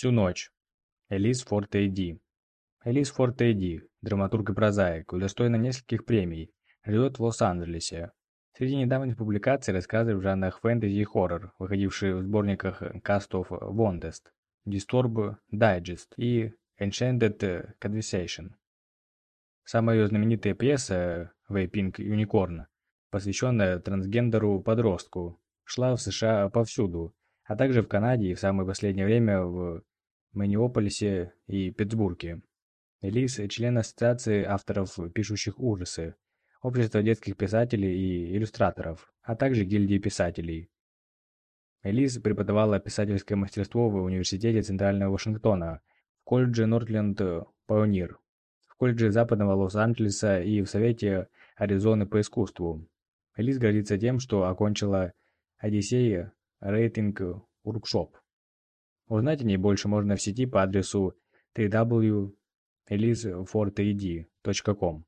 Всю ночь. Элис Форт Эйди. Элис Форт Эйди, драматург и прозаик, удостоена нескольких премий, живет в Лос-Анджелесе. Среди недавних публикаций рассказы в жанрах фэнтези и хоррор, выходившие в сборниках Cast of Wondest, Disturb Digest и Enchanted Conversation. Самая ее знаменитая пьеса «Vaping Unicorn», посвященная трансгендеру-подростку, шла в США повсюду, а также в Канаде и в самое последнее время в Миннеаполисе и Питтсбурге. Элис – член Ассоциации авторов, пишущих ужасы, Общества детских писателей и иллюстраторов, а также гильдии писателей. Элис преподавала писательское мастерство в Университете Центрального Вашингтона, в колледже Нортленд Пайонир, в колледже Западного Лос-Анджелеса и в Совете Аризоны по искусству. Элис гордится тем, что окончила Одиссея Рейтинг Workshop. Узнать о ней больше можно в сети по адресу www.elisforted.com.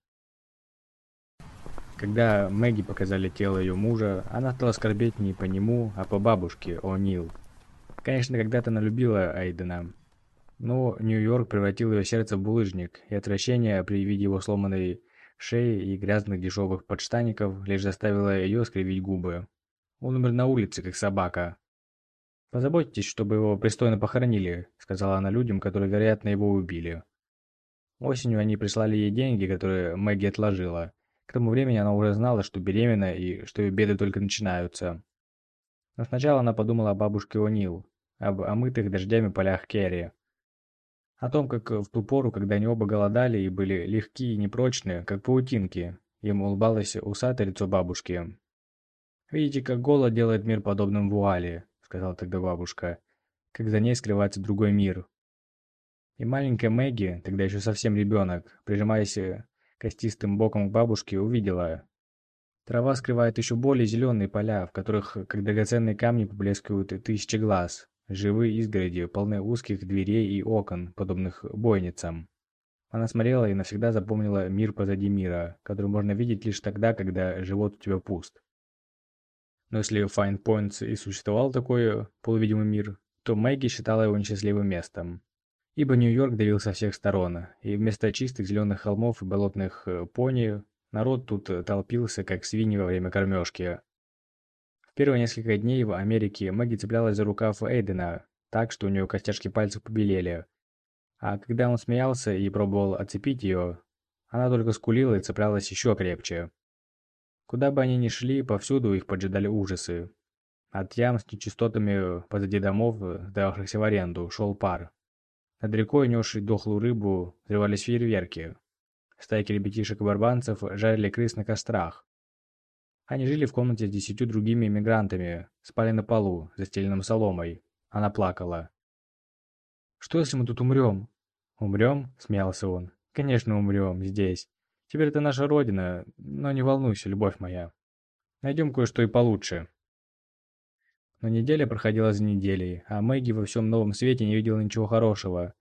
Когда Мэгги показали тело ее мужа, она стала скорбеть не по нему, а по бабушке О'Нил. Конечно, когда-то она любила Айдена, но Нью-Йорк превратил ее сердце в булыжник, и отвращение при виде его сломанной шеи и грязных дешевых подштаников лишь заставило ее скривить губы. Он умер на улице, как собака. «Позаботьтесь, чтобы его пристойно похоронили», — сказала она людям, которые, вероятно, его убили. Осенью они прислали ей деньги, которые Мэгги отложила. К тому времени она уже знала, что беременна и что ее беды только начинаются. Но сначала она подумала о бабушке О'Нил, об омытых дождями полях Керри. О том, как в ту пору, когда они оба голодали и были легкие и непрочные, как паутинки, им улыбалось усатое лицо бабушки. «Видите, как голод делает мир подобным вуали», — сказала тогда бабушка, — «как за ней скрывается другой мир». И маленькая Мэгги, тогда еще совсем ребенок, прижимаясь костистым боком к бабушке, увидела. Трава скрывает еще более зеленые поля, в которых, как драгоценные камни, поблескивают тысячи глаз. Живые изгороди, полны узких дверей и окон, подобных бойницам. Она смотрела и навсегда запомнила мир позади мира, который можно видеть лишь тогда, когда живот у тебя пуст. Но если Points и существовал такой полувидимый мир, то Мэгги считала его несчастливым местом. Ибо Нью-Йорк давил со всех сторон, и вместо чистых зеленых холмов и болотных э, пони, народ тут толпился, как свиньи во время кормежки. В первые несколько дней в Америке Мэгги цеплялась за рукав Эйдена, так, что у нее костяшки пальцев побелели. А когда он смеялся и пробовал отцепить ее, она только скулила и цеплялась еще крепче. Куда бы они ни шли, повсюду их поджидали ужасы. От ям с нечистотами позади домов, сдававшихся в аренду, шел пар. Над рекой, несшей дохлую рыбу, взрывались фейерверки. Стайки ребятишек-барбанцев жарили крыс на кострах. Они жили в комнате с десятью другими иммигрантами, спали на полу, застеленном соломой. Она плакала. «Что, если мы тут умрем?» «Умрем?» – смеялся он. «Конечно, умрем. Здесь. Теперь это наша родина, но не волнуйся, любовь моя. Найдем кое-что и получше. Но неделя проходила за неделей, а Мэгги во всем новом свете не видела ничего хорошего.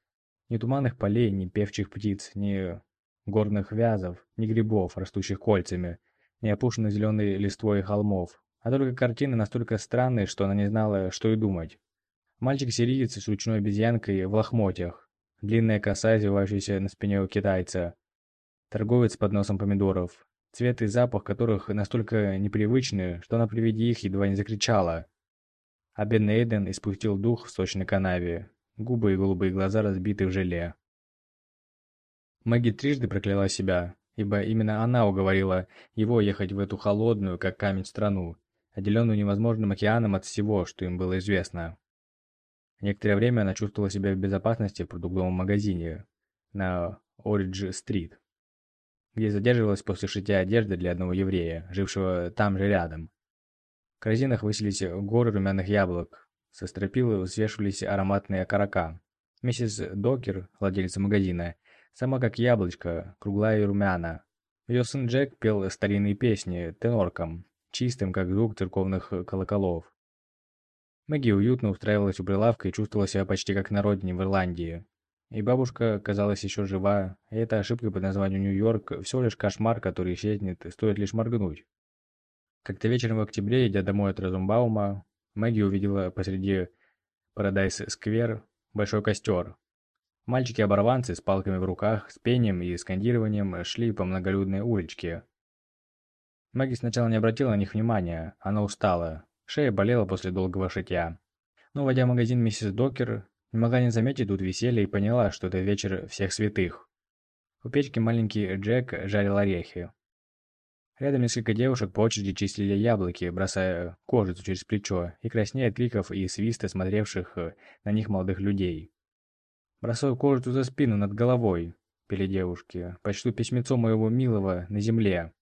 Ни туманных полей, ни певчих птиц, ни горных вязов, ни грибов, растущих кольцами, ни опушенных зеленой листвой холмов, а только картины настолько странные, что она не знала, что и думать. Мальчик-сириец с ручной обезьянкой в лохмотьях, длинная коса, извивающаяся на спине у китайца, торговец под носом помидоров, цвет и запах которых настолько непривычны, что она при виде их едва не закричала. А бедный Эйден испустил дух в сочной канаве, губы и голубые глаза разбиты в желе. Мэгги трижды прокляла себя, ибо именно она уговорила его ехать в эту холодную, как камень, страну, отделенную невозможным океаном от всего, что им было известно. Некоторое время она чувствовала себя в безопасности в продуктовом магазине на Оридж-стрит где задерживалась после шитья одежды для одного еврея, жившего там же рядом. В корзинах высились горы румяных яблок, со стропилы свешивались ароматные окорока. Миссис Докер, владелица магазина, сама как яблочко, круглая и румяна. Ее сын Джек пел старинные песни тенорком, чистым, как звук церковных колоколов. Мэгги уютно устраивалась у прилавка и чувствовала себя почти как на родине в Ирландии. И бабушка казалась еще жива, и эта ошибка по названию Нью-Йорк всего лишь кошмар, который исчезнет, стоит лишь моргнуть. Как-то вечером в октябре, идя домой от Разумбаума, Мэгги увидела посреди Парадайс-сквер большой костер. Мальчики-оборванцы с палками в руках, с пением и скандированием шли по многолюдной уличке. Мэгги сначала не обратила на них внимания, она устала, шея болела после долгого шитья. Но, войдя в магазин миссис Докер, не могла не заметить тут веселье и поняла, что это вечер всех святых. У печки маленький Джек жарил орехи. Рядом несколько девушек по очереди чистили яблоки, бросая кожицу через плечо и краснея от криков и свиста смотревших на них молодых людей. «Бросаю кожицу за спину над головой», — пели девушки, — «почту письмецо моего милого на земле».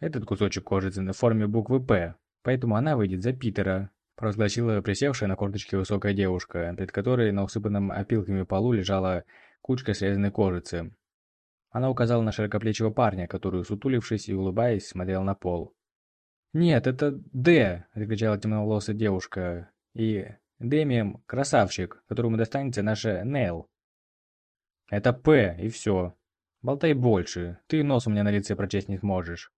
Этот кусочек кожицы на форме буквы «П», поэтому она выйдет за Питера, провозгласила присевшая на корточке высокая девушка, перед которой на усыпанном опилками полу лежала кучка срезанной кожицы. Она указала на широкоплечего парня, который, сутулившись и улыбаясь, смотрел на пол. «Нет, это Д!» – закричала темноволосая девушка. «И Демием – красавчик, которому достанется наша Нейл». «Это П, и все. Болтай больше, ты нос у меня на лице прочесть не сможешь».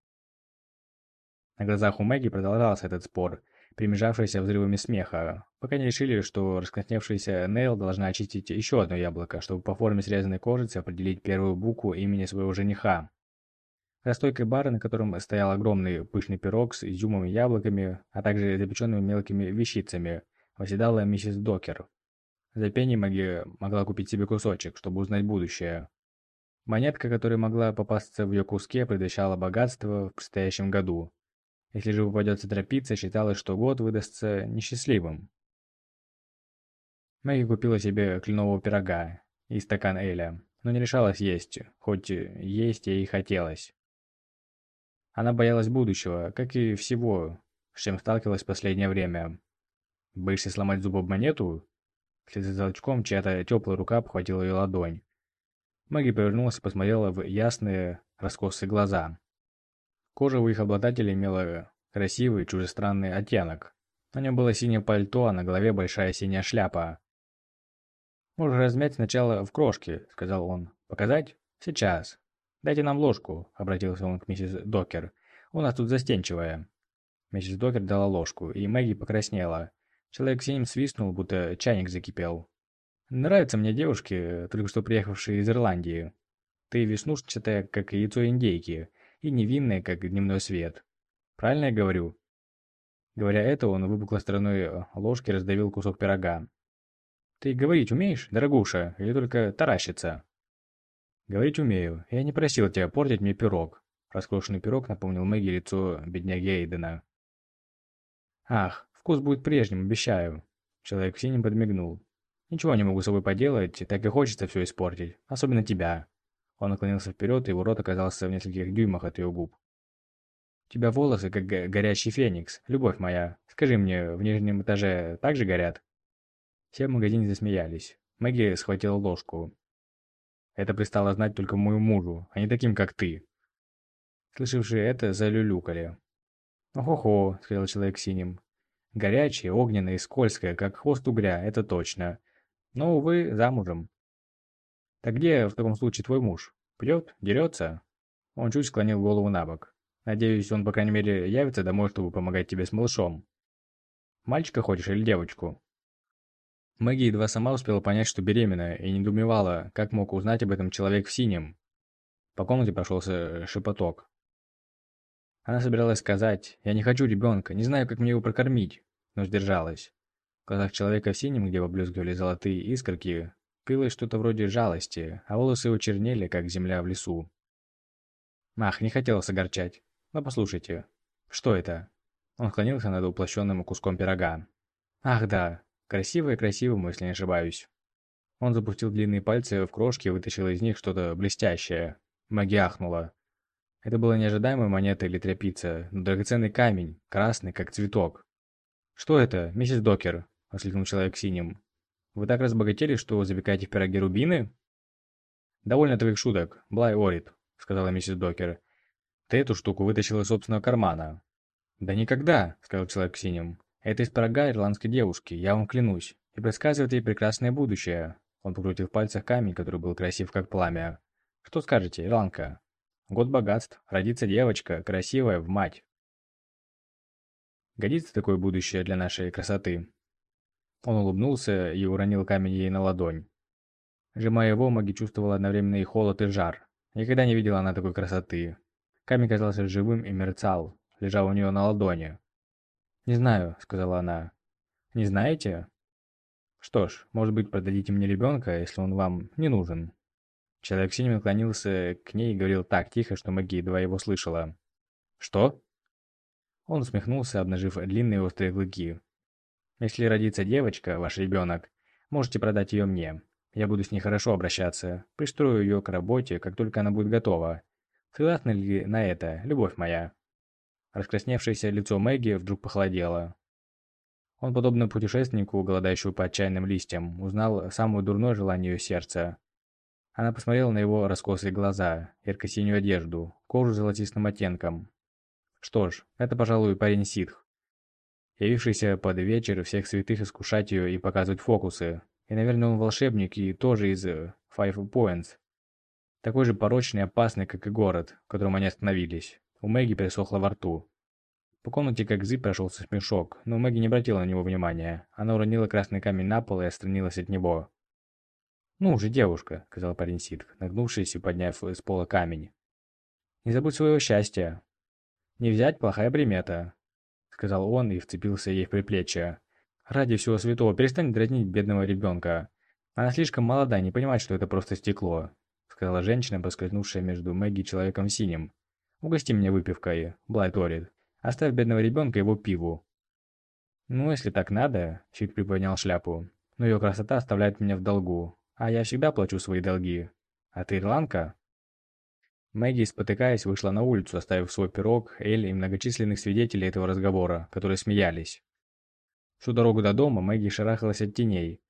На глазах у Мэгги продолжался этот спор, примежавшийся взрывами смеха, пока не решили, что раскрасневшаяся Нейл должна очистить еще одно яблоко, чтобы по форме срезанной кожицы определить первую букву имени своего жениха. За стойкой бара, на котором стоял огромный пышный пирог с изюмом и яблоками, а также запеченными мелкими вещицами, восседала миссис Докер. За пенни Маги могла купить себе кусочек, чтобы узнать будущее. Монетка, которая могла попасться в ее куске, предвещала богатство в предстоящем году. Если же попадется тропица, считалось, что год выдастся несчастливым. Мэгги купила себе кленового пирога и стакан Эля, но не решалась есть, хоть есть ей хотелось. Она боялась будущего, как и всего, с чем сталкивалась в последнее время. «Боишься сломать зуб об монету?» Вслед за толчком чья-то теплая рука обхватила ее ладонь. Мэгги повернулась и посмотрела в ясные, раскосые глаза. Кожа у их обладателя имела красивый, чужестранный оттенок. На нем было синее пальто, а на голове большая синяя шляпа. «Можешь размять сначала в крошке», — сказал он. «Показать? Сейчас. Дайте нам ложку», — обратился он к миссис Докер. «У нас тут застенчивая». Миссис Докер дала ложку, и Мэгги покраснела. Человек синим свистнул, будто чайник закипел. «Нравятся мне девушки, только что приехавшие из Ирландии. Ты веснушчатая, как яйцо индейки, и невинная, как дневной свет. Правильно я говорю?» Говоря это, он выпуклой стороной э, ложки раздавил кусок пирога. «Ты говорить умеешь, дорогуша, или только таращиться?» «Говорить умею. Я не просил тебя портить мне пирог». Раскрошенный пирог напомнил Мэгги лицо бедняги Эйдена. «Ах, вкус будет прежним, обещаю». Человек в синем подмигнул. «Ничего не могу с собой поделать, так и хочется все испортить, особенно тебя». Он наклонился вперед, и его рот оказался в нескольких дюймах от ее губ. «У тебя волосы, как горящий феникс, любовь моя. Скажи мне, в нижнем этаже также горят?» Все в магазине засмеялись. Мэгги схватила ложку. «Это пристало знать только моему мужу, а не таким, как ты». Слышавшие это, залюлюкали. «Охо-хо», — сказал человек синим. «Горячее, огненное и скользкое, как хвост угря, это точно. Но, увы, замужем. «Так где в таком случае твой муж? Пьет? Дерется?» Он чуть склонил голову на бок. «Надеюсь, он, по крайней мере, явится домой, чтобы помогать тебе с малышом. Мальчика хочешь или девочку?» Мэгги едва сама успела понять, что беременна, и недоумевала, как мог узнать об этом человек в синем. По комнате прошелся шепоток. Она собиралась сказать «Я не хочу ребенка, не знаю, как мне его прокормить», но сдержалась. В глазах человека в синем, где поблескивали золотые искорки, Пилось что-то вроде жалости, а волосы его чернели, как земля в лесу. Ах, не хотелось огорчать. Но послушайте, что это? Он склонился над уплощенным куском пирога. Ах да, красивое-красивому, если не ошибаюсь. Он запустил длинные пальцы в крошки и вытащил из них что-то блестящее. Маги ахнула. Это была неожидаемая монета или тряпица, но драгоценный камень, красный, как цветок. «Что это, миссис Докер?» – воскликнул человек синим. Вы так разбогатели, что запекаете в пироге рубины? Довольно твоих шуток, Блай Орит, сказала миссис Докер. Ты эту штуку вытащил из собственного кармана. Да никогда, сказал человек в синем. Это из пирога ирландской девушки, я вам клянусь. И предсказывает ей прекрасное будущее. Он покрутил в пальцах камень, который был красив как пламя. Что скажете, ирландка? Год богатств, родится девочка, красивая, в мать. Годится такое будущее для нашей красоты? Он улыбнулся и уронил камень ей на ладонь. Сжимая его, Маги чувствовала одновременно и холод, и жар. Никогда не видела она такой красоты. Камень казался живым и мерцал, лежал у нее на ладони. «Не знаю», — сказала она. «Не знаете?» «Что ж, может быть, продадите мне ребенка, если он вам не нужен?» Человек синим наклонился к ней и говорил так тихо, что Маги едва его слышала. «Что?» Он усмехнулся, обнажив длинные острые клыки. «Если родится девочка, ваш ребенок, можете продать ее мне. Я буду с ней хорошо обращаться, пристрою ее к работе, как только она будет готова. Согласны ли на это, любовь моя?» Раскрасневшееся лицо Мэгги вдруг похолодело. Он, подобно путешественнику, голодающему по отчаянным листьям, узнал самое дурное желание ее сердца. Она посмотрела на его раскосые глаза, ярко-синюю одежду, кожу с золотистым оттенком. Что ж, это, пожалуй, парень ситх, явившийся под вечер всех святых искушать ее и показывать фокусы. И, наверное, он волшебник и тоже из э, Five Points. Такой же порочный и опасный, как и город, в котором они остановились. У Мэгги пересохло во рту. По комнате как зыб прошелся смешок, но Мэгги не обратила на него внимания. Она уронила красный камень на пол и отстранилась от него. «Ну уже, девушка», — сказал парень Ситх, нагнувшись и подняв с пола камень. «Не забудь своего счастья. Не взять — плохая примета», — сказал он и вцепился ей в предплечье. «Ради всего святого, перестань дразнить бедного ребенка. Она слишком молода, не понимает, что это просто стекло», — сказала женщина, поскользнувшая между Мэгги и человеком синим. «Угости меня выпивкой, Блайт Орид. Оставь бедного ребенка его пиву». «Ну, если так надо», — Щит приподнял шляпу. «Но ее красота оставляет меня в долгу, а я всегда плачу свои долги. А ты ирландка?» Мэгги, спотыкаясь, вышла на улицу, оставив свой пирог, Эль и многочисленных свидетелей этого разговора, которые смеялись. Всю дорогу до дома Мэгги шарахалась от теней.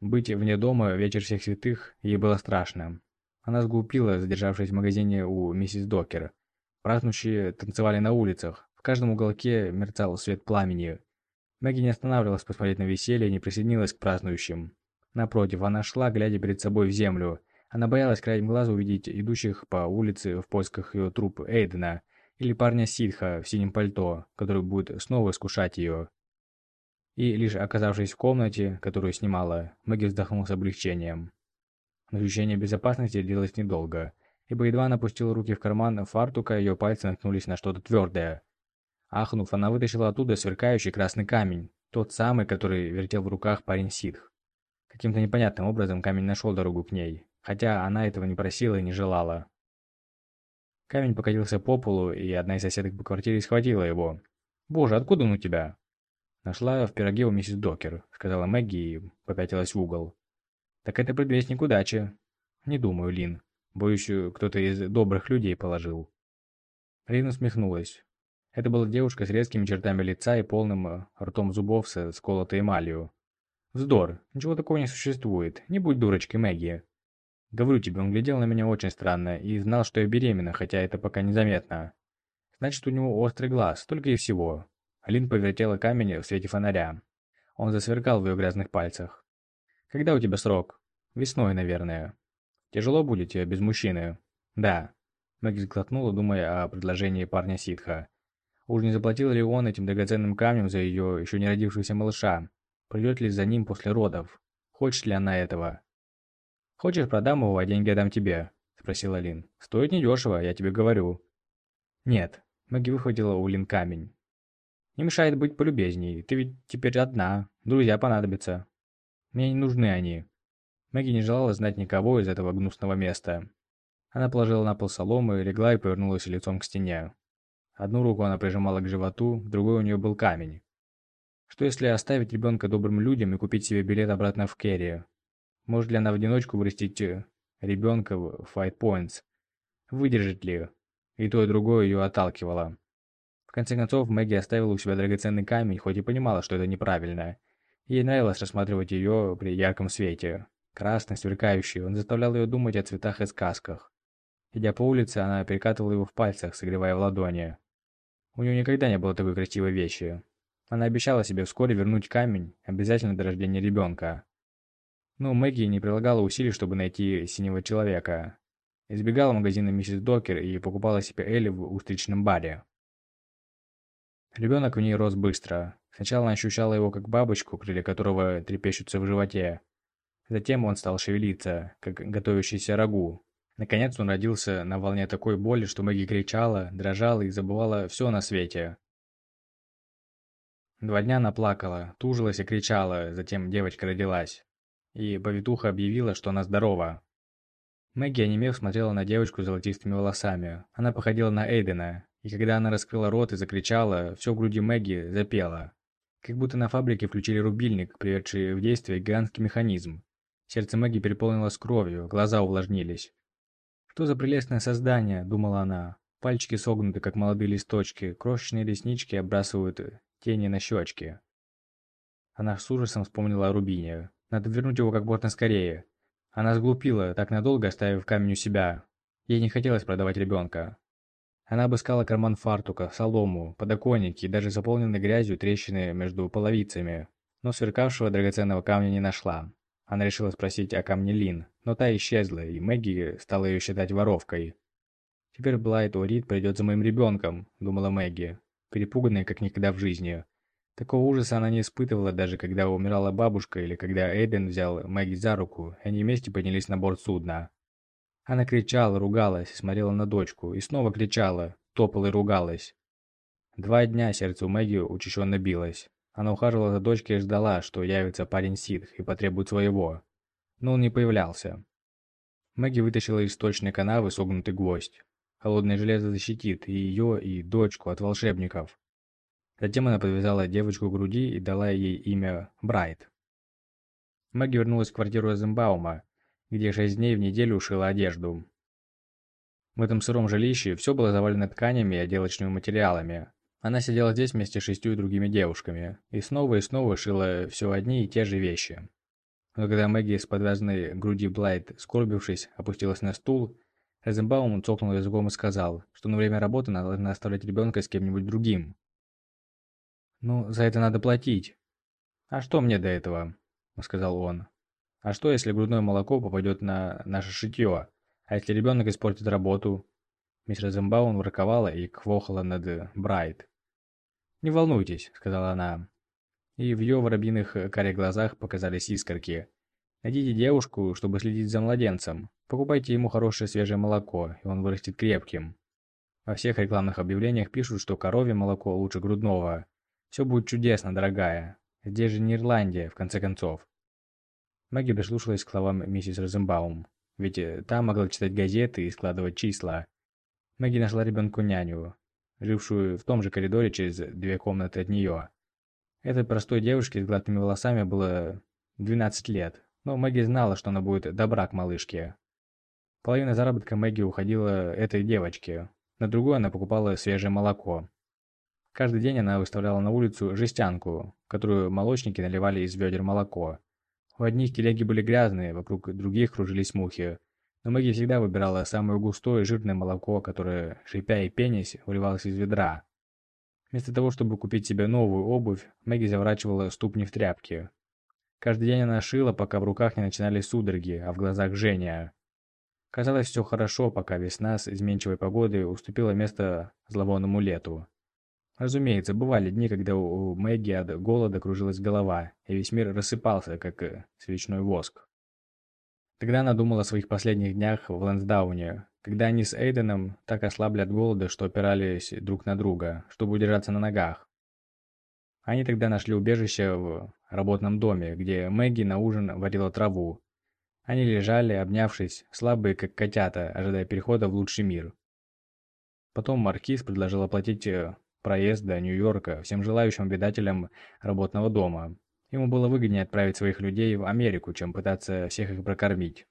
Быть вне дома вечер всех святых ей было страшно. Она сглупила, задержавшись в магазине у миссис Докер. Празднующие танцевали на улицах. В каждом уголке мерцал свет пламени. Мэгги не останавливалась посмотреть на веселье и не присоединилась к празднующим. Напротив, она шла, глядя перед собой в землю. Она боялась краем глаза увидеть идущих по улице в поисках ее труп Эйдена или парня Ситха в синем пальто, который будет снова искушать ее. И лишь оказавшись в комнате, которую снимала, Мэгги вздохнула с облегчением. Но ощущение безопасности длилось недолго ибо едва она пустила руки в карман фартука, ее пальцы наткнулись на что-то твердое. Ахнув, она вытащила оттуда сверкающий красный камень, тот самый, который вертел в руках парень Ситх. Каким-то непонятным образом камень нашел дорогу к ней, хотя она этого не просила и не желала. Камень покатился по полу, и одна из соседок по квартире схватила его. «Боже, откуда он у тебя?» «Нашла в пироге у миссис Докер», — сказала Мэгги и попятилась в угол. «Так это предвестник удачи». «Не думаю, Лин. Боюсь, кто-то из добрых людей положил. Рина усмехнулась. Это была девушка с резкими чертами лица и полным э, ртом зубов с сколотой эмалью. «Вздор, ничего такого не существует. Не будь дурочкой, Мэгги». Говорю тебе, он глядел на меня очень странно и знал, что я беременна, хотя это пока незаметно. Значит, у него острый глаз, только и всего. Алин повертела камень в свете фонаря. Он засверкал в ее грязных пальцах. «Когда у тебя срок?» «Весной, наверное». Тяжело будет тебе без мужчины. Да. Мэгги сглотнула, думая о предложении парня Ситха. Уж не заплатил ли он этим драгоценным камнем за ее еще не родившегося малыша? Придет ли за ним после родов? Хочет ли она этого? «Хочешь, продам его, а деньги отдам тебе?» – спросила Лин. «Стоит недешево, я тебе говорю». «Нет». Мэгги выхватила у Лин камень. «Не мешает быть полюбезней. Ты ведь теперь одна. Друзья понадобятся. Мне не нужны они. Мэгги не желала знать никого из этого гнусного места. Она положила на пол соломы, легла и повернулась лицом к стене. Одну руку она прижимала к животу, в другой у нее был камень. Что если оставить ребенка добрым людям и купить себе билет обратно в Керри? Может ли она в одиночку вырастить э, ребенка в Fight Points? Выдержит ли? И то, и другое ее отталкивало. В конце концов, Мэгги оставила у себя драгоценный камень, хоть и понимала, что это неправильно. Ей нравилось рассматривать ее при ярком свете. Красный, сверкающий, он заставлял ее думать о цветах и сказках. Идя по улице, она перекатывала его в пальцах, согревая в ладони. У нее никогда не было такой красивой вещи. Она обещала себе вскоре вернуть камень, обязательно до рождения ребенка. Но Мэгги не прилагала усилий, чтобы найти синего человека. Избегала магазина миссис Докер и покупала себе Элли в устричном баре. Ребенок в ней рос быстро. Сначала она ощущала его как бабочку, крылья которого трепещутся в животе. Затем он стал шевелиться, как готовящийся рагу. Наконец он родился на волне такой боли, что Мэгги кричала, дрожала и забывала все на свете. Два дня она плакала, тужилась и кричала, затем девочка родилась. И повитуха объявила, что она здорова. Мэгги, онемев, смотрела на девочку с золотистыми волосами. Она походила на Эйдена, и когда она раскрыла рот и закричала, все в груди Мэгги запело. Как будто на фабрике включили рубильник, приведший в действие гигантский механизм. Сердце Мэгги переполнилось кровью, глаза увлажнились. «Что за прелестное создание?» – думала она. Пальчики согнуты, как молодые листочки, крошечные реснички обрасывают тени на щечки. Она с ужасом вспомнила о Рубине. Надо вернуть его как можно скорее. Она сглупила, так надолго оставив камень у себя. Ей не хотелось продавать ребенка. Она обыскала карман фартука, солому, подоконники и даже заполненные грязью трещины между половицами, но сверкавшего драгоценного камня не нашла. Она решила спросить о камне Лин, но та исчезла, и Мэгги стала ее считать воровкой. «Теперь Блайт Орид придет за моим ребенком», — думала Мэгги, перепуганная как никогда в жизни. Такого ужаса она не испытывала, даже когда умирала бабушка или когда Эйден взял Мэгги за руку, и они вместе поднялись на борт судна. Она кричала, ругалась, смотрела на дочку, и снова кричала, топала и ругалась. Два дня сердце у Мэгги учащенно билось. Она ухаживала за дочкой и ждала, что явится парень Ситх и потребует своего. Но он не появлялся. Мэгги вытащила из сточной канавы согнутый гвоздь. Холодное железо защитит и ее, и дочку от волшебников. Затем она подвязала девочку к груди и дала ей имя Брайт. Мэгги вернулась в квартиру Эзенбаума, где шесть дней в неделю ушила одежду. В этом сыром жилище все было завалено тканями и отделочными материалами, она сидела здесь вместе с шестью другими девушками и снова и снова шила все одни и те же вещи. Но когда Мэгги с подвязанной груди Блайт, скорбившись, опустилась на стул, Розенбаум цокнул языком и сказал, что на время работы надо должна оставлять ребенка с кем-нибудь другим. «Ну, за это надо платить». «А что мне до этого?» – сказал он. «А что, если грудное молоко попадет на наше шитье? А если ребенок испортит работу?» Мисс Розенбаум ворковала и квохала над Брайт. «Не волнуйтесь», — сказала она. И в ее воробьиных э, карих глазах показались искорки. «Найдите девушку, чтобы следить за младенцем. Покупайте ему хорошее свежее молоко, и он вырастет крепким». Во всех рекламных объявлениях пишут, что коровье молоко лучше грудного. Все будет чудесно, дорогая. Здесь же не Ирландия, в конце концов. Мэгги прислушалась к словам миссис Розенбаум. Ведь э, та могла читать газеты и складывать числа. Мэгги нашла ребенку няню, жившую в том же коридоре через две комнаты от нее. Этой простой девушке с гладкими волосами было 12 лет, но Мэгги знала, что она будет добра к малышке. Половина заработка Мэгги уходила этой девочке, на другую она покупала свежее молоко. Каждый день она выставляла на улицу жестянку, которую молочники наливали из ведер молоко. У одних телеги были грязные, вокруг других кружились мухи, но Мэгги всегда выбирала самое густое жирное молоко, которое, шипя и пенясь, выливалось из ведра. Вместо того, чтобы купить себе новую обувь, Мэгги заворачивала ступни в тряпки. Каждый день она шила, пока в руках не начинались судороги, а в глазах жжение. Казалось, все хорошо, пока весна с изменчивой погодой уступила место зловонному лету. Разумеется, бывали дни, когда у Мэгги от голода кружилась голова, и весь мир рассыпался, как э, свечной воск. Тогда она думала о своих последних днях в Лэнсдауне, когда они с Эйденом так ослабли от голода, что опирались друг на друга, чтобы удержаться на ногах. Они тогда нашли убежище в работном доме, где Мэгги на ужин варила траву. Они лежали, обнявшись, слабые как котята, ожидая перехода в лучший мир. Потом Маркиз предложил оплатить э, проезд до Нью-Йорка всем желающим обитателям работного дома, Ему было выгоднее отправить своих людей в Америку, чем пытаться всех их прокормить.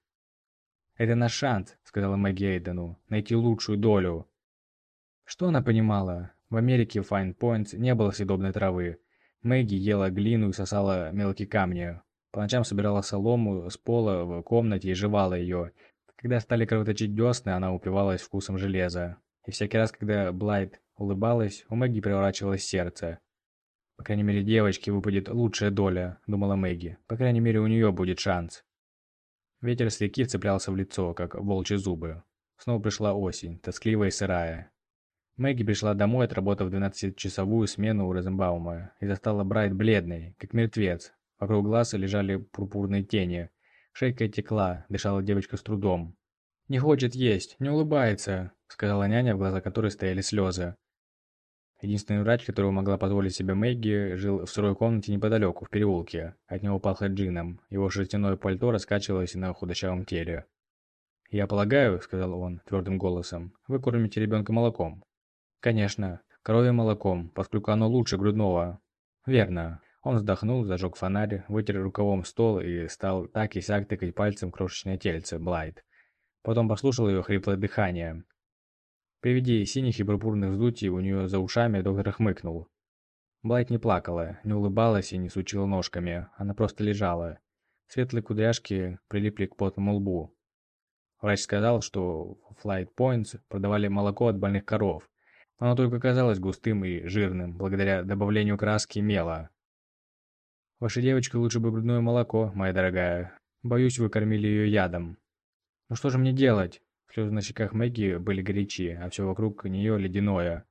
«Это наш шанс», — сказала Мэгги Эйдену, — «найти лучшую долю». Что она понимала? В Америке в Файн Пойнтс не было съедобной травы. Мэгги ела глину и сосала мелкие камни. По ночам собирала солому с пола в комнате и жевала ее. Когда стали кровоточить десны, она упивалась вкусом железа. И всякий раз, когда Блайт улыбалась, у Мэгги преворачивалось сердце. По крайней мере, девочке выпадет лучшая доля, думала Мэгги. По крайней мере, у нее будет шанс. Ветер с реки вцеплялся в лицо, как волчьи зубы. Снова пришла осень, тоскливая и сырая. Мэгги пришла домой, отработав 12-часовую смену у Розенбаума, и застала Брайт бледной, как мертвец. Вокруг глаз лежали пурпурные тени. Шейка текла, дышала девочка с трудом. «Не хочет есть, не улыбается», — сказала няня, в глаза которой стояли слезы. Единственный врач, которого могла позволить себе Мэгги, жил в сырой комнате неподалеку, в переулке. От него пахло джином. Его шерстяное пальто раскачивалось на худощавом теле. «Я полагаю», — сказал он твердым голосом, — «вы кормите ребенка молоком». «Конечно, коровьим молоком, поскольку оно лучше грудного». «Верно». Он вздохнул, зажег фонарь, вытер рукавом стол и стал так и сяк тыкать пальцем крошечное тельце, Блайт. Потом послушал ее хриплое дыхание. При виде синих и пурпурных вздутий у нее за ушами доктор хмыкнул. Блайт не плакала, не улыбалась и не сучила ножками, она просто лежала. Светлые кудряшки прилипли к потному лбу. Врач сказал, что в Flight Points продавали молоко от больных коров. Оно только казалось густым и жирным, благодаря добавлению краски мела. «Вашей девочке лучше бы грудное молоко, моя дорогая. Боюсь, вы кормили ее ядом». «Ну что же мне делать?» Слезы на щеках Мэгги были горячи, а все вокруг нее ледяное.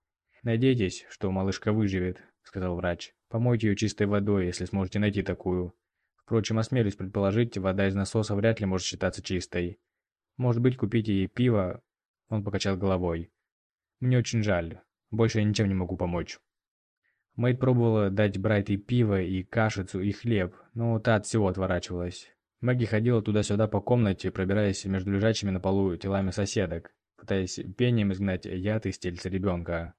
«Надейтесь, что малышка выживет», — сказал врач. «Помойте ее чистой водой, если сможете найти такую. Впрочем, осмелюсь предположить, вода из насоса вряд ли может считаться чистой. Может быть, купите ей пиво?» Он покачал головой. «Мне очень жаль. Больше я ничем не могу помочь». Мэйд пробовала дать Брайт и пиво, и кашицу, и хлеб, но та от всего отворачивалась. Мэгги ходила туда-сюда по комнате, пробираясь между лежачими на полу телами соседок, пытаясь пением изгнать яд из тельца ребенка.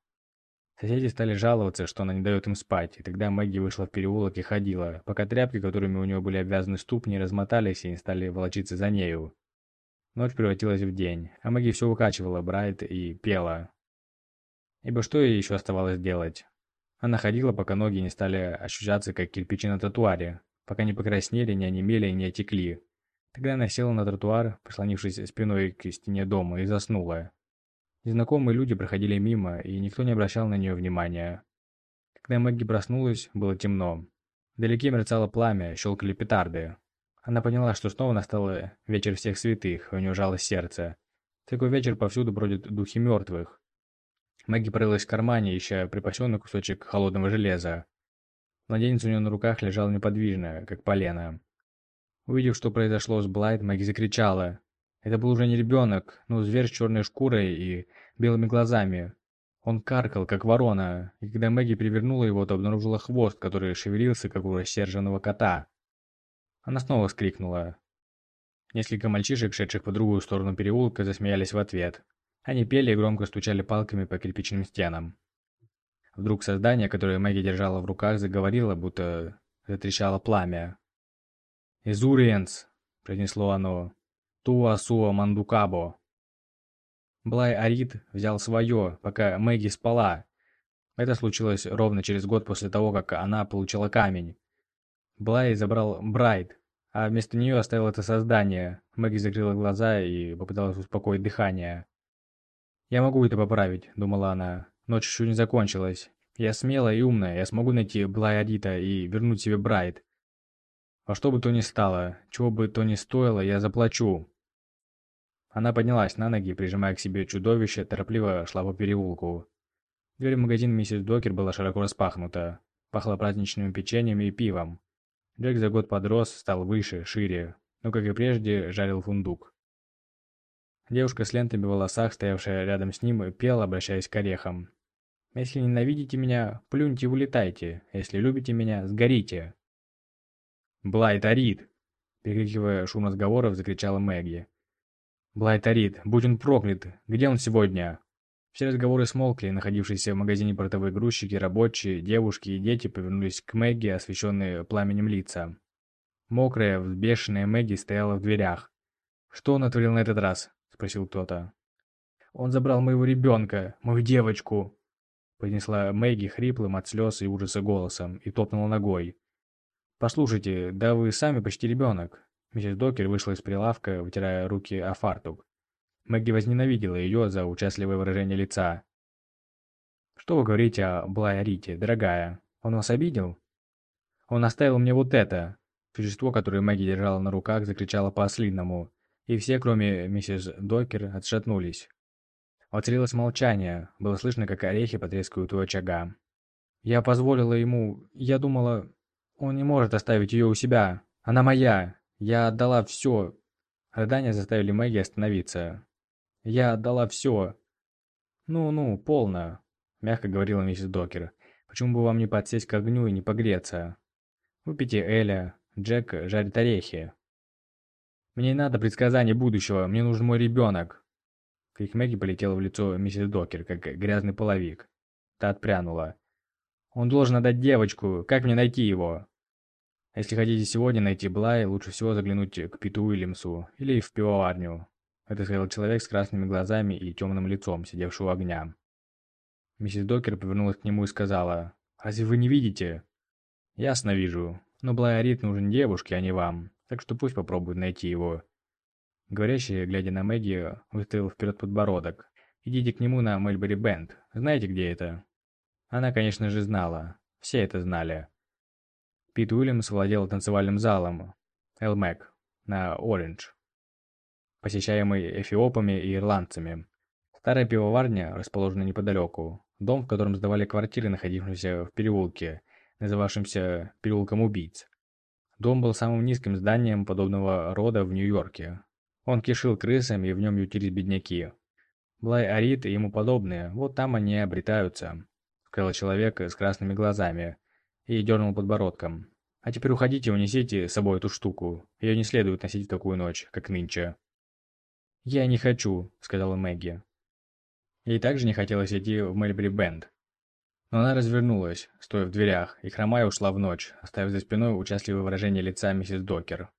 Соседи стали жаловаться, что она не дает им спать, и тогда Мэгги вышла в переулок и ходила, пока тряпки, которыми у нее были обвязаны ступни, размотались и не стали волочиться за нею. Ночь превратилась в день, а Мэгги все укачивала Брайт и пела. Ибо что ей еще оставалось делать? Она ходила, пока ноги не стали ощущаться, как кирпичи на тротуаре, пока не покраснели, не онемели и не отекли. Тогда она села на тротуар, прислонившись спиной к стене дома, и заснула. Незнакомые люди проходили мимо, и никто не обращал на нее внимания. Когда Мэгги проснулась, было темно. Вдалеке мерцало пламя, щелкали петарды. Она поняла, что снова настал вечер всех святых, и у нее жалось сердце. такой вечер повсюду бродят духи мертвых. Мэгги порылась в кармане, ища припасенный кусочек холодного железа. Младенец у нее на руках лежал неподвижно, как полено. Увидев, что произошло с Блайт, Мэгги закричала. Это был уже не ребенок, но зверь с черной шкурой и белыми глазами. Он каркал, как ворона, и когда Мэгги перевернула его, то обнаружила хвост, который шевелился, как у рассерженного кота. Она снова вскрикнула. Несколько мальчишек, шедших по другую сторону переулка, засмеялись в ответ. Они пели и громко стучали палками по кирпичным стенам. Вдруг создание, которое Мэгги держала в руках, заговорило, будто затрещало пламя. «Изуриенс!» – произнесло оно. «Туа суа мандукабо!» Блай Арит взял свое, пока Мэгги спала. Это случилось ровно через год после того, как она получила камень. Блай забрал Брайт, а вместо нее оставил это создание. Мэгги закрыла глаза и попыталась успокоить дыхание. «Я могу это поправить», — думала она. «Ночь еще не закончилась. Я смелая и умная, я смогу найти Блайадита и вернуть себе Брайт. Во что бы то ни стало, чего бы то ни стоило, я заплачу». Она поднялась на ноги, прижимая к себе чудовище, торопливо шла по переулку. Дверь в магазин миссис Докер была широко распахнута. Пахло праздничными печеньем и пивом. Джек за год подрос, стал выше, шире, но, как и прежде, жарил фундук. Девушка с лентами в волосах, стоявшая рядом с ним, пела, обращаясь к орехам. «Если ненавидите меня, плюньте и улетайте. Если любите меня, сгорите». «Блайт Арит!» Перекрикивая шум разговоров, закричала Мэгги. «Блайт Арит, будь он проклят! Где он сегодня?» Все разговоры смолкли, находившиеся в магазине портовые грузчики, рабочие, девушки и дети повернулись к Мэгги, освещенные пламенем лица. Мокрая, взбешенная Мэгги стояла в дверях. Что он натворил на этот раз? спросил кто-то. «Он забрал моего ребенка, мою девочку!» Поднесла Мэгги хриплым от слез и ужаса голосом и топнула ногой. «Послушайте, да вы сами почти ребенок». Миссис Докер вышла из прилавка, вытирая руки о фартук. Мэгги возненавидела ее за участливое выражение лица. «Что вы говорите о Блайарите, дорогая? Он вас обидел?» «Он оставил мне вот это!» Существо, которое Мэгги держала на руках, закричало по-ослинному и все, кроме миссис Докер, отшатнулись. Воцарилось молчание, было слышно, как орехи потрескивают у очага. Я позволила ему... Я думала, он не может оставить ее у себя. Она моя. Я отдала все. Рыдания заставили Мэгги остановиться. Я отдала все. Ну-ну, полно, мягко говорила миссис Докер. Почему бы вам не подсесть к огню и не погреться? Выпейте Эля. Джек жарит орехи. Мне не надо предсказаний будущего, мне нужен мой ребенок. Крик Мэгги полетел в лицо миссис Докер, как грязный половик. Та отпрянула. Он должен отдать девочку. Как мне найти его? Если хотите сегодня найти Блай, лучше всего заглянуть к Питу Уильямсу или в пивоварню. Это сказал человек с красными глазами и темным лицом, сидевший у огня. Миссис Докер повернулась к нему и сказала, «Разве вы не видите?» «Ясно вижу. Но Блай Арит нужен девушке, а не вам. Так что пусть попробует найти его». Говорящий, глядя на Мэгги, выставил вперед подбородок. «Идите к нему на Мельбери Бенд. Знаете, где это?» Она, конечно же, знала. Все это знали. Пит Уильямс владел танцевальным залом «Элмэк» на Ориндж, посещаемый эфиопами и ирландцами. Старая пивоварня, расположена неподалеку, дом, в котором сдавали квартиры, находившиеся в переулке, называвшемся «Переулком убийц». Дом был самым низким зданием подобного рода в Нью-Йорке. Он кишил крысами, и в нем ютились бедняки. Блай Арит и ему подобные, вот там они обретаются сказал человек с красными глазами и дернул подбородком. «А теперь уходите унесите с собой эту штуку. Ее не следует носить в такую ночь, как нынче». «Я не хочу», — сказала Мэгги. Ей также не хотелось идти в Мельбри Бенд. Но она развернулась, стоя в дверях, и хромая ушла в ночь, оставив за спиной участливое выражение лица миссис Докер.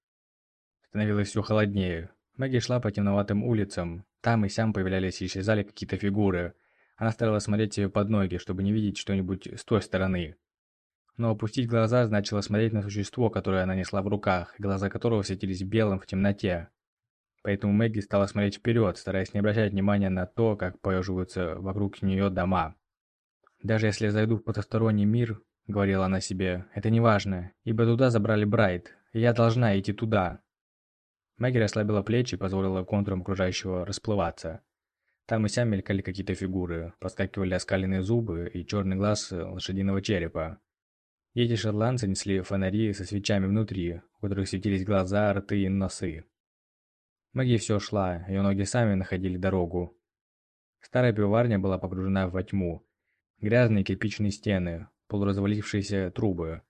Становилось все холоднее. Мэгги шла по темноватым улицам. Там и сям появлялись и исчезали какие-то фигуры, она старалась смотреть себе под ноги, чтобы не видеть что-нибудь с той стороны. Но опустить глаза значило смотреть на существо, которое она несла в руках, глаза которого светились белым в темноте. Поэтому Мэгги стала смотреть вперед, стараясь не обращать внимания на то, как поеживаются вокруг нее дома. «Даже если я зайду в потусторонний мир», — говорила она себе, — «это не важно, ибо туда забрали Брайт, и я должна идти туда». Мэгги расслабила плечи и позволила контурам окружающего расплываться. Там и сям мелькали какие-то фигуры, проскакивали оскаленные зубы и черный глаз лошадиного черепа. Эти шотландцы несли фонари со свечами внутри, у которых светились глаза, рты и носы. Магия все шла, ее ноги сами находили дорогу. Старая пивоварня была погружена во тьму. Грязные кирпичные стены, полуразвалившиеся трубы.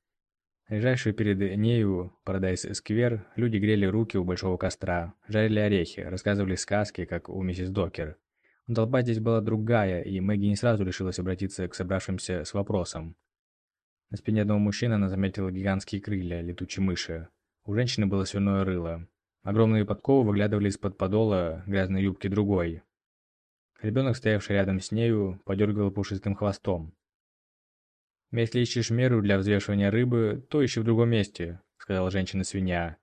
Лежавшие перед нею Парадайз Сквер, люди грели руки у большого костра, жарили орехи, рассказывали сказки, как у миссис Докер. Долба здесь была другая, и Мэгги не сразу решилась обратиться к собравшимся с вопросом. На спине одного мужчины она заметила гигантские крылья летучей мыши. У женщины было свиное рыло. Огромные подковы выглядывали из-под подола грязной юбки другой. Ребенок, стоявший рядом с нею, подергал пушистым хвостом. «Если ищешь меру для взвешивания рыбы, то ищи в другом месте», — сказала женщина-свинья.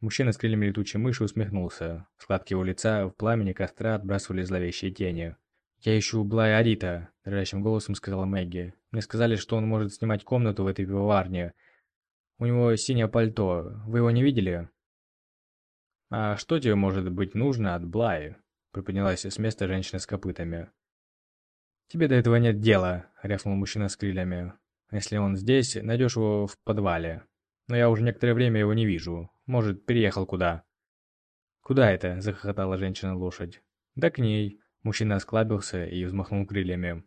Мужчина с крыльями летучей мыши усмехнулся. Складки его лица в пламени костра отбрасывали зловещие тени. «Я ищу Блая Арита», – дрожащим голосом сказала Мэгги. «Мне сказали, что он может снимать комнату в этой пивоварне. У него синее пальто. Вы его не видели?» «А что тебе может быть нужно от Блаи?» – приподнялась с места женщина с копытами. «Тебе до этого нет дела», – рявкнул мужчина с крыльями. «Если он здесь, найдешь его в подвале. Но я уже некоторое время его не вижу. Может, переехал куда?» «Куда это?» – захохотала женщина-лошадь. «Да к ней». Мужчина осклабился и взмахнул крыльями.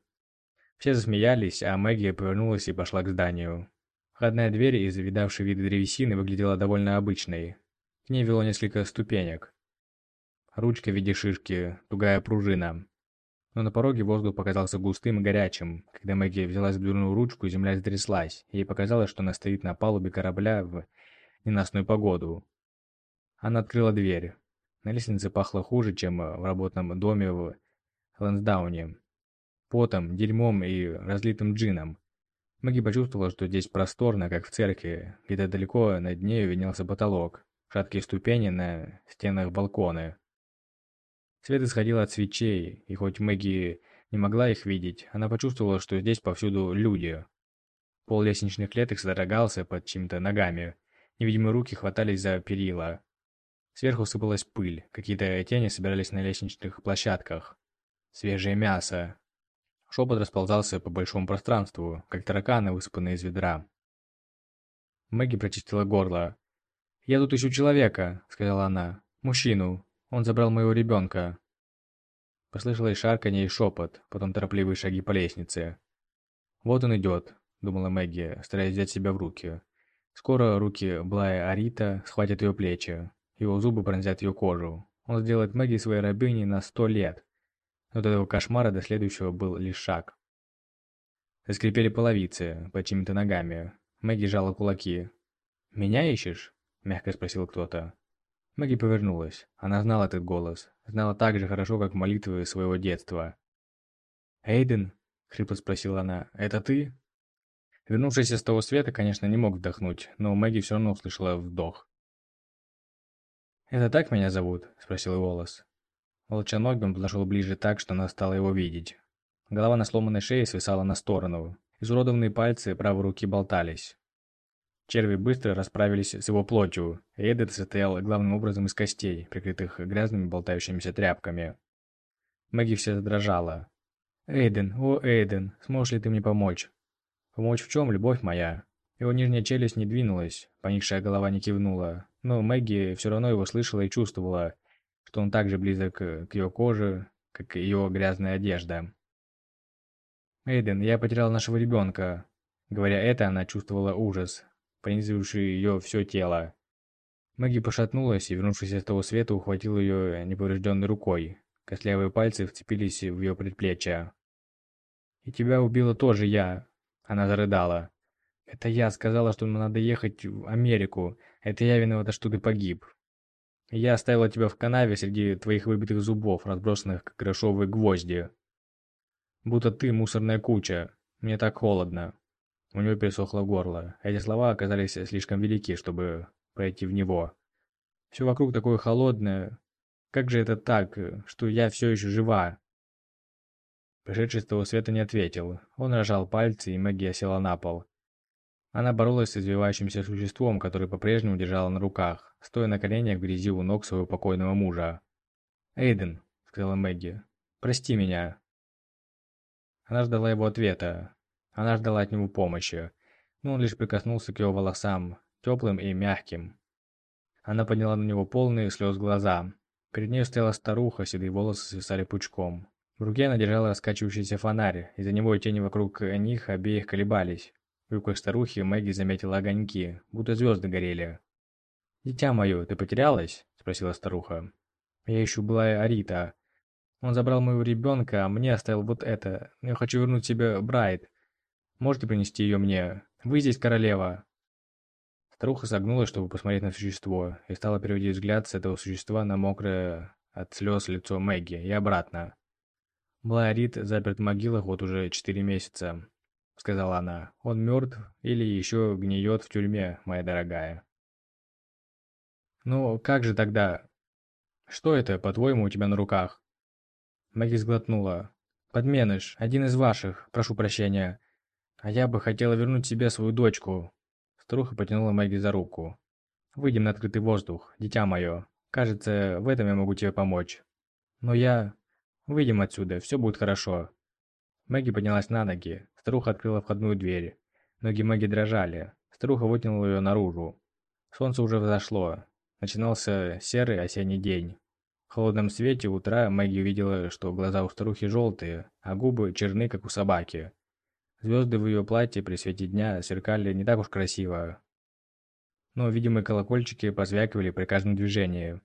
Все засмеялись, а Мэгги повернулась и пошла к зданию. Входная дверь из видавшей виды древесины выглядела довольно обычной. К ней вело несколько ступенек. Ручка в виде шишки, тугая пружина. Но на пороге воздух показался густым и горячим. Когда Мэгги взялась в дверную ручку, земля затряслась. Ей показалось, что она стоит на палубе корабля в ненастную погоду. Она открыла дверь. На лестнице пахло хуже, чем в работном доме в Лэнсдауне. Потом, дерьмом и разлитым джином. Мэгги почувствовала, что здесь просторно, как в церкви. Где-то далеко над нею виднелся потолок. Шаткие ступени на стенах балконы. Свет исходил от свечей, и хоть Мэгги не могла их видеть, она почувствовала, что здесь повсюду люди. Пол лестничных клеток содрогался под чьими-то ногами, Невидимые руки хватались за перила. Сверху сыпалась пыль, какие-то тени собирались на лестничных площадках. Свежее мясо. Шепот расползался по большому пространству, как тараканы, высыпанные из ведра. Мэгги прочистила горло. «Я тут ищу человека», — сказала она. «Мужчину. Он забрал моего ребенка». Послышалось шарканье и шепот, потом торопливые шаги по лестнице. «Вот он идет», — думала Мэгги, стараясь взять себя в руки. Скоро руки Блая Арита схватят ее плечи, его зубы пронзят ее кожу. Он сделает Мэгги своей рабыней на сто лет. Но до этого кошмара до следующего был лишь шаг. Заскрипели половицы под чьими-то ногами. Мэгги жала кулаки. «Меня ищешь?» – мягко спросил кто-то. Мэгги повернулась. Она знала этот голос. Знала так же хорошо, как молитвы своего детства. «Эйден?» – хрипло спросила она. «Это ты?» Вернувшийся с того света, конечно, не мог вдохнуть, но Мэгги все равно услышала вдох. «Это так меня зовут?» – спросил Волос. Волчоногим подошел ближе так, что она стала его видеть. Голова на сломанной шее свисала на сторону. Изуродованные пальцы правой руки болтались. Черви быстро расправились с его плотью, Эдет состоял главным образом из костей, прикрытых грязными болтающимися тряпками. Мэгги вся задрожала. «Эйден, о, Эйден, сможешь ли ты мне помочь?» «Помочь в чем, любовь моя?» Его нижняя челюсть не двинулась, поникшая голова не кивнула, но Мэгги все равно его слышала и чувствовала, что он так же близок к ее коже, как и ее грязная одежда. «Эйден, я потерял нашего ребенка». Говоря это, она чувствовала ужас, пронизывавший ее все тело. Мэгги пошатнулась и, вернувшись из того света, ухватил ее неповрежденной рукой. Костлявые пальцы вцепились в ее предплечье. «И тебя убила тоже я!» Она зарыдала. «Это я сказала, что нам надо ехать в Америку. Это я виновата, что ты погиб. Я оставила тебя в канаве среди твоих выбитых зубов, разбросанных как грошовые гвозди. Будто ты мусорная куча. Мне так холодно». У него пересохло горло. Эти слова оказались слишком велики, чтобы пройти в него. Все вокруг такое холодное. Как же это так, что я все еще жива? Пришедший с того света не ответил. Он рожал пальцы, и магия села на пол. Она боролась с извивающимся существом, которое по-прежнему держала на руках, стоя на коленях в грязи у ног своего покойного мужа. «Эйден», — сказала Мэгги, — «прости меня». Она ждала его ответа, она ждала от него помощи, но он лишь прикоснулся к ее волосам, теплым и мягким. Она подняла на него полные слез глаза. Перед ней стояла старуха, седые волосы свисали пучком. В руке она держала раскачивающийся фонарь, из-за него тени вокруг них обеих колебались. В руках старухи Мэгги заметила огоньки, будто звезды горели. «Дитя мое, ты потерялась?» – спросила старуха. «Я ищу была Арита. Он забрал моего ребенка, а мне оставил вот это. Я хочу вернуть себе Брайт. Можете принести ее мне? Вы здесь королева!» Старуха согнулась, чтобы посмотреть на существо, и стала переводить взгляд с этого существа на мокрое от слез лицо Мэгги и обратно. «Блайрит заперт в могилах вот уже четыре месяца», — сказала она. «Он мертв или еще гниет в тюрьме, моя дорогая». «Ну, как же тогда? Что это, по-твоему, у тебя на руках?» Мэгги сглотнула. «Подменыш, один из ваших, прошу прощения. А я бы хотела вернуть себе свою дочку. Старуха потянула Мэгги за руку. Выйдем на открытый воздух, дитя мое. Кажется, в этом я могу тебе помочь. Но я... Выйдем отсюда, все будет хорошо. Мэгги поднялась на ноги. Старуха открыла входную дверь. Ноги Мэгги дрожали. Старуха вытянула ее наружу. Солнце уже взошло. Начинался серый осенний день. В холодном свете утра Мэгги увидела, что глаза у старухи желтые, а губы черны, как у собаки. Звезды в ее платье при свете дня сверкали не так уж красиво, но видимые колокольчики позвякивали при каждом движении.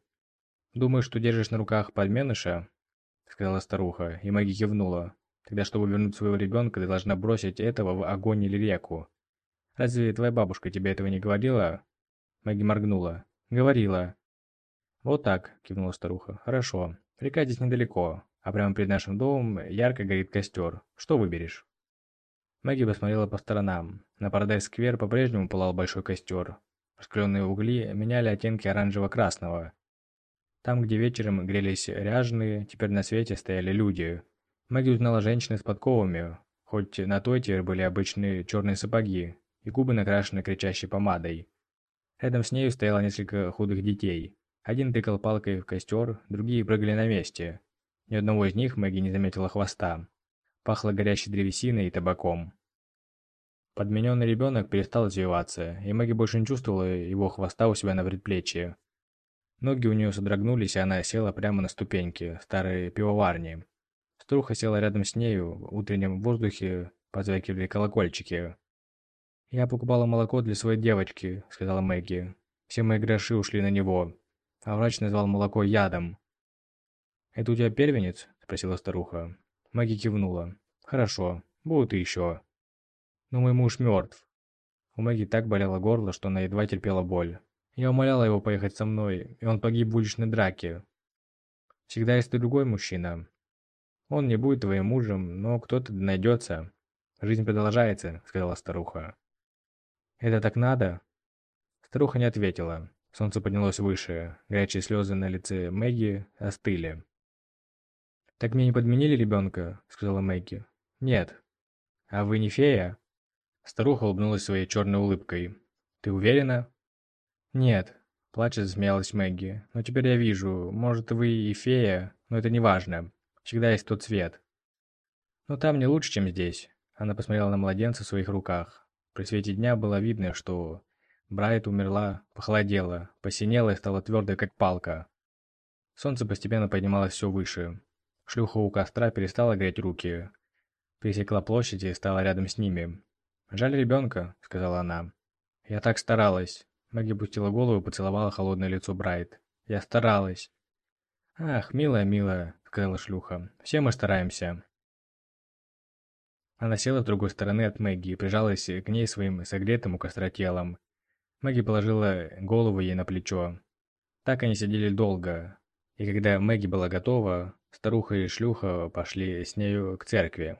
«Думаешь, что держишь на руках подменыша?» — сказала старуха, и Мэгги кивнула. «Тогда, чтобы вернуть своего ребенка, ты должна бросить этого в огонь или реку. Разве твоя бабушка тебе этого не говорила?» Мэгги моргнула. «Говорила». «Вот так», — кивнула старуха. «Хорошо. Река здесь недалеко, а прямо перед нашим домом ярко горит костер. Что выберешь?» Мэгги посмотрела по сторонам. На Парадайз-сквер по-прежнему пылал большой костер. Раскаленные угли меняли оттенки оранжево-красного. Там, где вечером грелись ряженые, теперь на свете стояли люди. Мэгги узнала женщины с подковами, хоть на той теперь были обычные черные сапоги и губы накрашены кричащей помадой. Рядом с нею стояло несколько худых детей. Один тыкал палкой в костер, другие прыгали на месте. Ни одного из них Мэгги не заметила хвоста. Пахло горящей древесиной и табаком. Подмененный ребенок перестал извиваться, и Мэгги больше не чувствовала его хвоста у себя на предплечье. Ноги у нее содрогнулись, и она села прямо на ступеньки старой пивоварни. Старуха села рядом с нею, в утреннем воздухе позвякивали колокольчики. «Я покупала молоко для своей девочки», — сказала Мэгги. «Все мои гроши ушли на него, а врач назвал молоко ядом». «Это у тебя первенец?» — спросила старуха. Мэгги кивнула. «Хорошо, будут и еще». «Но мой муж мертв». У Мэгги так болело горло, что она едва терпела боль. Я умоляла его поехать со мной, и он погиб в уличной драке. Всегда есть другой мужчина. Он не будет твоим мужем, но кто-то найдется. Жизнь продолжается, сказала старуха. Это так надо? Старуха не ответила. Солнце поднялось выше. Горячие слезы на лице Мэгги остыли. «Так мне не подменили ребенка?» — сказала Мэгги. «Нет». «А вы не фея?» Старуха улыбнулась своей черной улыбкой. «Ты уверена?» «Нет», — плача засмеялась Мэгги. «Но теперь я вижу, может, вы и фея, но это не важно. Всегда есть тот цвет». «Но там не лучше, чем здесь». Она посмотрела на младенца в своих руках. При свете дня было видно, что Брайт умерла, похолодела, посинела и стала твердой, как палка. Солнце постепенно поднималось все выше. Шлюха у костра перестала греть руки. Пересекла площадь и стала рядом с ними. «Жаль ребенка», — сказала она. «Я так старалась. Мэгги пустила голову и поцеловала холодное лицо Брайт. «Я старалась». «Ах, милая, милая», — сказала шлюха. «Все мы стараемся». Она села с другой стороны от Мэгги и прижалась к ней своим согретым у костра телом. Мэгги положила голову ей на плечо. Так они сидели долго. И когда Мэгги была готова, старуха и шлюха пошли с нею к церкви.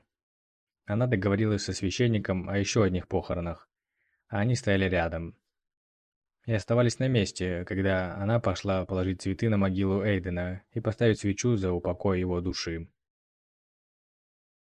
Она договорилась со священником о еще одних похоронах, а они стояли рядом и оставались на месте, когда она пошла положить цветы на могилу Эйдена и поставить свечу за упокой его души.